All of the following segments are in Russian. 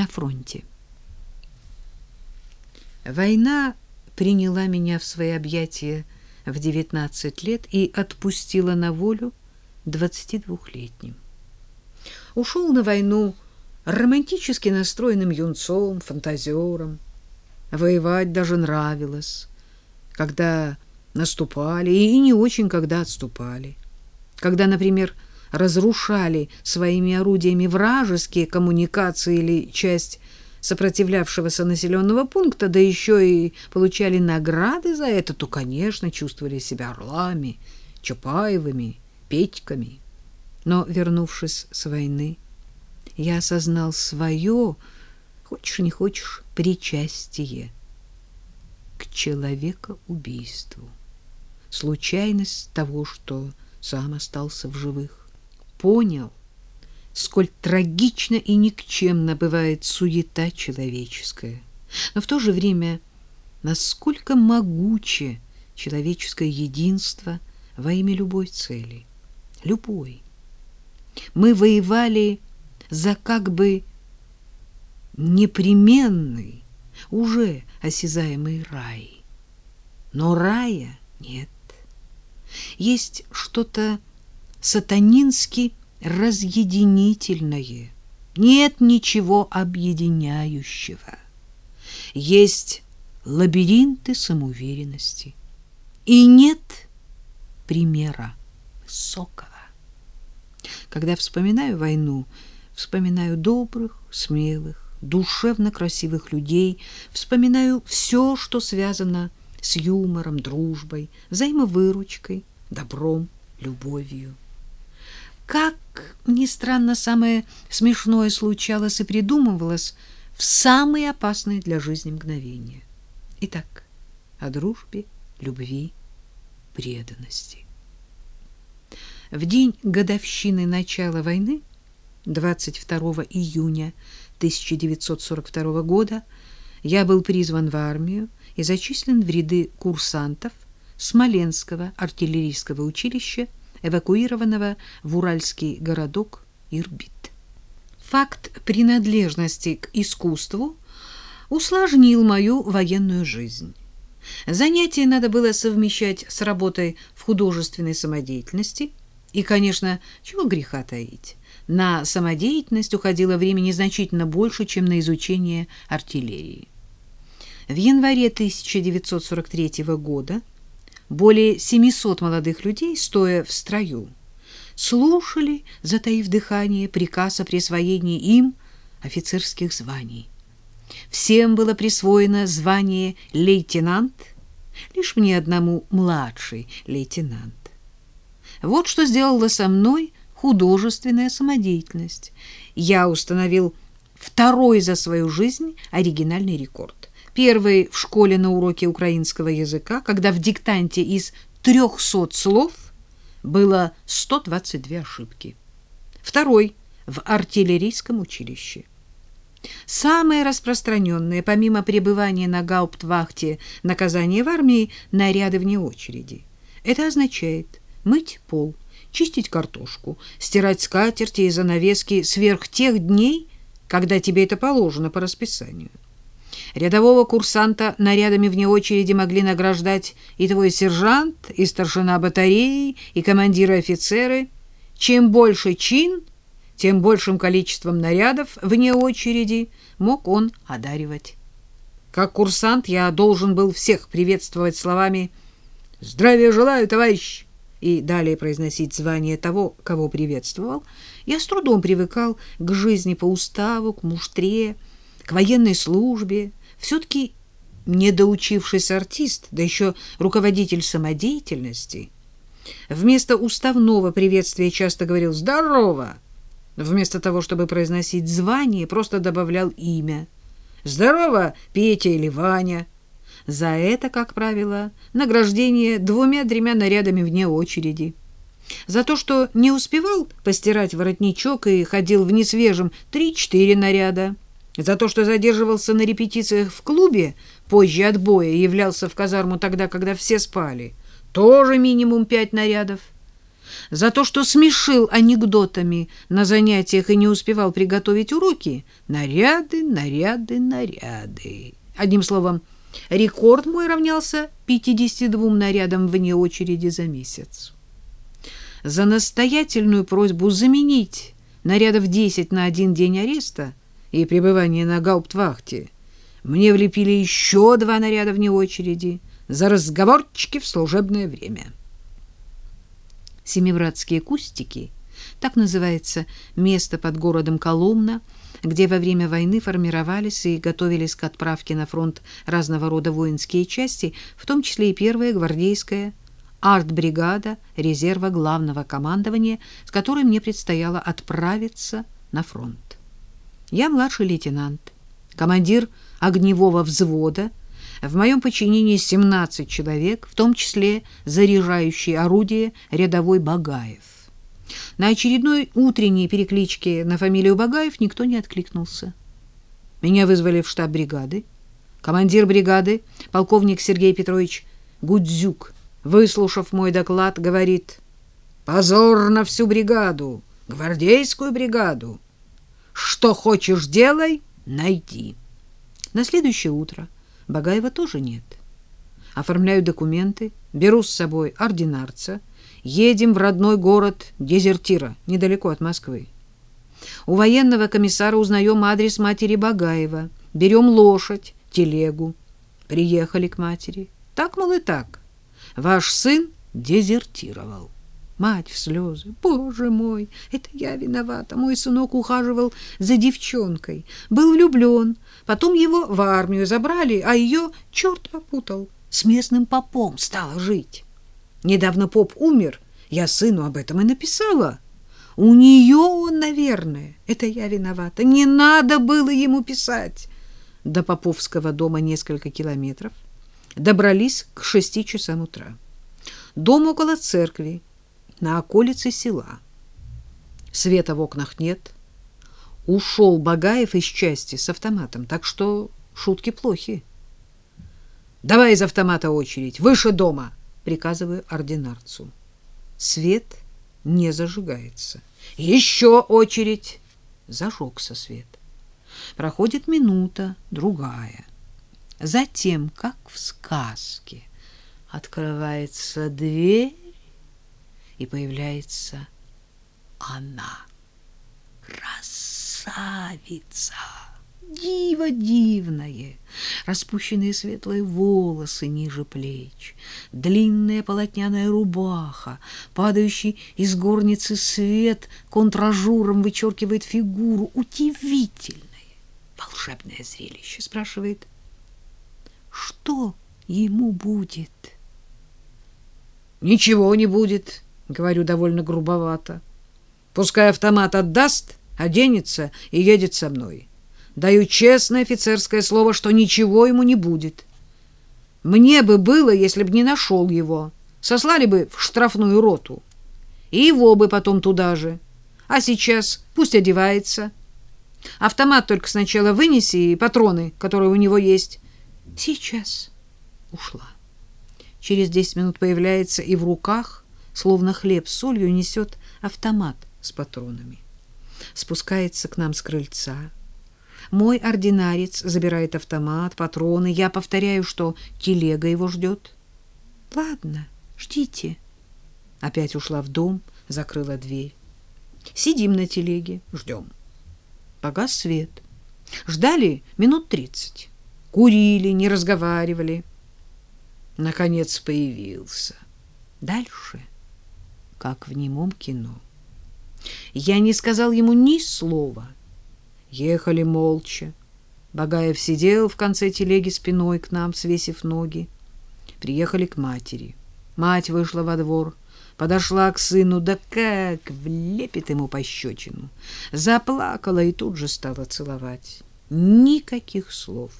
на фронте. Война приняла меня в свои объятия в 19 лет и отпустила на волю 22-летним. Ушел на войну романтически настроенным юнцом, фантазером. Воевать даже нравилось, когда наступали, и не очень, когда отступали. Когда, например, разрушали своими орудиями вражеские коммуникации или часть сопротивлявшегося населенного пункта, да еще и получали награды за это, то, конечно, чувствовали себя орлами, Чапаевыми, Петьками. Но, вернувшись с войны, я осознал свое, хочешь не хочешь, причастие к человекоубийству. Случайность того, что сам остался в живых. Понял, сколь трагично и никчемно бывает суета человеческая, но в то же время насколько могуче человеческое единство во имя любой цели, любой. Мы воевали за как бы непременный, уже осязаемый рай. Но рая нет. Есть что-то сатанински разъединительное. Нет ничего объединяющего. Есть лабиринты самоуверенности. И нет примера высокого. Когда вспоминаю войну, вспоминаю добрых, смелых, душевно красивых людей, вспоминаю все, что связано с юмором, дружбой, взаимовыручкой, добром, любовью. Как ни странно, самое смешное случалось и придумывалось в самые опасные для жизни мгновения. Итак, о дружбе, любви, преданности. В день годовщины начала войны, 22 июня 1942 года, я был призван в армию и зачислен в ряды курсантов Смоленского артиллерийского училища эвакуированного в уральский городок Ирбит. Факт принадлежности к искусству усложнил мою военную жизнь. Занятия надо было совмещать с работой в художественной самодеятельности, и, конечно, чего греха таить, на самодеятельность уходило времени значительно больше, чем на изучение артиллерии. В январе 1943 года более 700 молодых людей, стоя в строю, слушали, затаив дыхание, приказ о присвоении им офицерских званий. Всем было присвоено звание лейтенант, лишь мне одному младший лейтенант. Вот что сделала со мной художественная самодеятельность. Я установил второй за свою жизнь оригинальный рекорд. Первый в школе на уроке украинского языка, когда в диктанте из 300 слов было 122 ошибки. Второй в артиллерийском училище. Самые распространенные, помимо пребывания на гауптвахте, наказания в армии, наряды вне очереди. Это означает мыть пол, чистить картошку, стирать скатерти и занавески сверх тех дней, когда тебе это положено по расписанию. Рядового курсанта нарядами вне очереди могли награждать и твой сержант, и старшина батареи, и командиры офицеры. Чем больше чин, тем большим количеством нарядов вне очереди мог он одаривать. Как курсант я должен был всех приветствовать словами «Здравия желаю, товарищ!» и далее произносить звание того, кого приветствовал. Я с трудом привыкал к жизни по уставу, к муштре, к военной службе, все-таки недоучившийся артист, да еще руководитель самодеятельности, вместо уставного приветствия часто говорил «здорово», вместо того, чтобы произносить звание, просто добавлял имя. «Здорово, Петя или Ваня». За это, как правило, награждение двумя-тремя нарядами вне очереди. За то, что не успевал постирать воротничок и ходил в несвежем три-четыре наряда. За то, что задерживался на репетициях в клубе позже отбоя и являлся в казарму тогда, когда все спали. Тоже минимум пять нарядов. За то, что смешил анекдотами на занятиях и не успевал приготовить уроки, наряды, наряды, наряды. Одним словом, рекорд мой равнялся 52 нарядам вне очереди за месяц. За настоятельную просьбу заменить нарядов 10 на один день ареста и пребывания на гауптвахте мне влепили еще два наряда вне очереди за разговорчики в служебное время. Семибратские кустики, так называется место под городом Коломна, где во время войны формировались и готовились к отправке на фронт разного рода воинские части, в том числе и первая гвардейская артбригада резерва главного командования, с которой мне предстояло отправиться на фронт. Я младший лейтенант, командир огневого взвода, в моем подчинении 17 человек, в том числе заряжающий орудие рядовой Багаев. На очередной утренней перекличке на фамилию Багаев никто не откликнулся. Меня вызвали в штаб бригады. Командир бригады, полковник Сергей Петрович Гудзюк, выслушав мой доклад, говорит, «Позор на всю бригаду, гвардейскую бригаду. Что хочешь делай, найди». На следующее утро Багаева тоже нет. Оформляю документы, беру с собой ординарца, едем в родной город Дезертира, недалеко от Москвы. У военного комиссара узнаем адрес матери Багаева, берем лошадь, телегу. Приехали к матери. Так, мол, и так. Ваш сын дезертировал. Мать в слезы. Боже мой, это я виновата. Мой сынок ухаживал за девчонкой, был влюблен, Потом его в армию забрали, а ее черт попутал. С местным попом стала жить. Недавно поп умер, я сыну об этом и написала. У нее он, наверное. Это я виновата. Не надо было ему писать. До Поповского дома несколько километров. Добрались к шести часам утра. Дом около церкви, на околице села. Света в окнах нет ушел Багаев из части с автоматом, так что шутки плохи. «Давай из автомата очередь, выше дома!» — приказываю ординарцу. Свет не зажигается. «Еще очередь!» Зажегся свет. Проходит минута, другая. Затем, как в сказке, открывается дверь, и появляется она. Красавица, диво дивное, распущенные светлые волосы ниже плеч, длинная полотняная рубаха, падающий из горницы свет контражуром вычеркивает фигуру. Удивительное, волшебное зрелище, спрашивает. Что ему будет? Ничего не будет, говорю довольно грубовато. Пускай автомат отдаст, оденется и едет со мной. Даю честное офицерское слово, что ничего ему не будет. Мне бы было, если бы не нашел его. Сослали бы в штрафную роту. И его бы потом туда же. А сейчас пусть одевается. Автомат только сначала вынеси и патроны, которые у него есть. Сейчас ушла. Через десять минут появляется и в руках, словно хлеб с солью, несет автомат с патронами спускается к нам с крыльца. Мой ординарец забирает автомат, патроны. Я повторяю, что телега его ждет. Ладно, ждите. Опять ушла в дом, закрыла дверь. Сидим на телеге, ждем. Погас свет. Ждали минут тридцать. Курили, не разговаривали. Наконец появился. Дальше, как в немом кино. Я не сказал ему ни слова. Ехали молча. Багаев сидел в конце телеги спиной к нам, свесив ноги. Приехали к матери. Мать вышла во двор, подошла к сыну, да как влепит ему пощечину. Заплакала и тут же стала целовать. Никаких слов.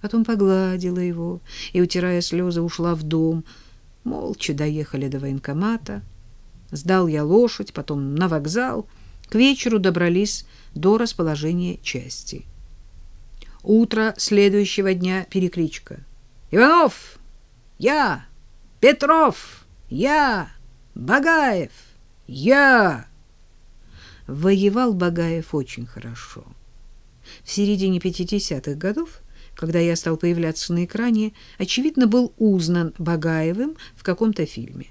Потом погладила его и, утирая слезы, ушла в дом. Молча доехали до военкомата. Сдал я лошадь, потом на вокзал. К вечеру добрались до расположения части. Утро следующего дня перекличка. «Иванов! Я! Петров! Я! Багаев! Я!» Воевал Багаев очень хорошо. В середине 50-х годов, когда я стал появляться на экране, очевидно, был узнан Багаевым в каком-то фильме.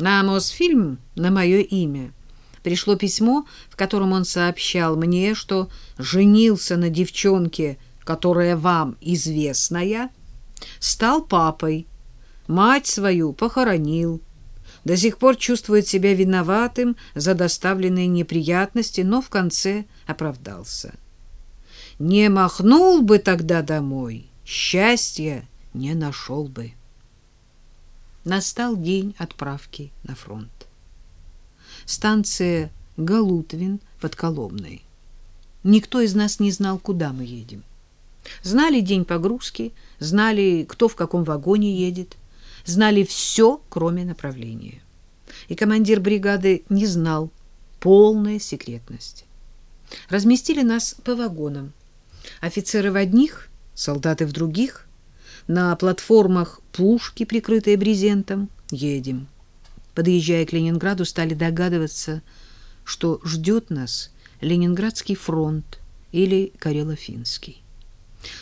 На Мосфильм на мое имя пришло письмо, в котором он сообщал мне, что женился на девчонке, которая вам известная, стал папой, мать свою похоронил, до сих пор чувствует себя виноватым за доставленные неприятности, но в конце оправдался. Не махнул бы тогда домой, счастья не нашел бы. Настал день отправки на фронт. Станция Галутвин под Коломной. Никто из нас не знал, куда мы едем. Знали день погрузки, знали, кто в каком вагоне едет, знали все, кроме направления. И командир бригады не знал. Полная секретность. Разместили нас по вагонам. Офицеры в одних, солдаты в других. На платформах пушки, прикрытые брезентом. Едем. Подъезжая к Ленинграду, стали догадываться, что ждет нас Ленинградский фронт или Карело-Финский.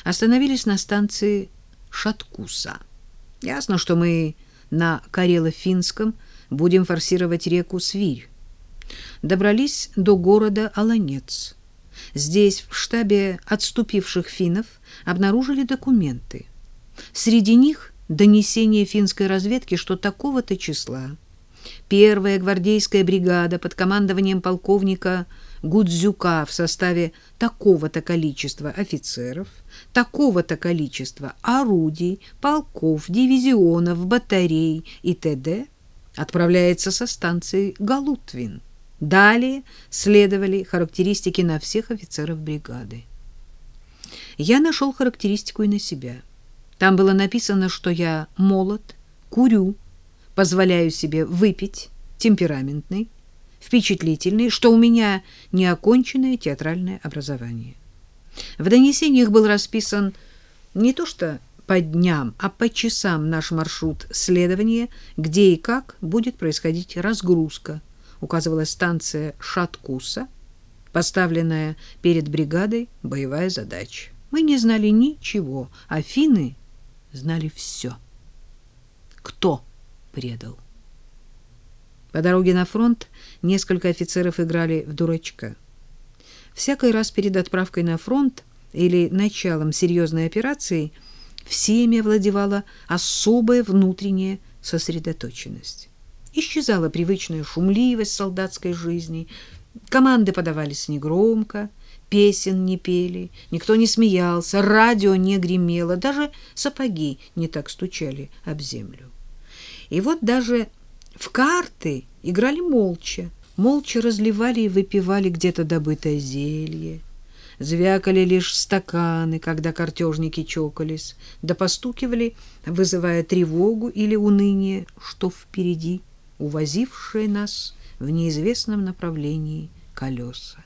Остановились на станции Шаткуса. Ясно, что мы на Карело-Финском будем форсировать реку Свирь. Добрались до города Аланец. Здесь, в штабе отступивших финнов, обнаружили документы. Среди них донесение финской разведки, что такого-то числа первая гвардейская бригада под командованием полковника Гудзюка в составе такого-то количества офицеров, такого-то количества орудий, полков, дивизионов, батарей и т.д. отправляется со станции Галутвин. Далее следовали характеристики на всех офицеров бригады. Я нашел характеристику и на себя. Там было написано, что я молод, курю, позволяю себе выпить, темпераментный, впечатлительный, что у меня неоконченное театральное образование. В донесениях был расписан не то что по дням, а по часам наш маршрут следования, где и как будет происходить разгрузка. Указывалась станция Шаткуса, поставленная перед бригадой боевая задача. Мы не знали ничего, а финны знали все. Кто предал? По дороге на фронт несколько офицеров играли в дурачка. Всякий раз перед отправкой на фронт или началом серьезной операции всеми овладевала особая внутренняя сосредоточенность. Исчезала привычная шумливость солдатской жизни, команды подавались негромко, песен не пели, никто не смеялся, радио не гремело, даже сапоги не так стучали об землю. И вот даже в карты играли молча, молча разливали и выпивали где-то добытое зелье. Звякали лишь стаканы, когда картежники чокались, да постукивали, вызывая тревогу или уныние, что впереди, увозившие нас в неизвестном направлении колеса.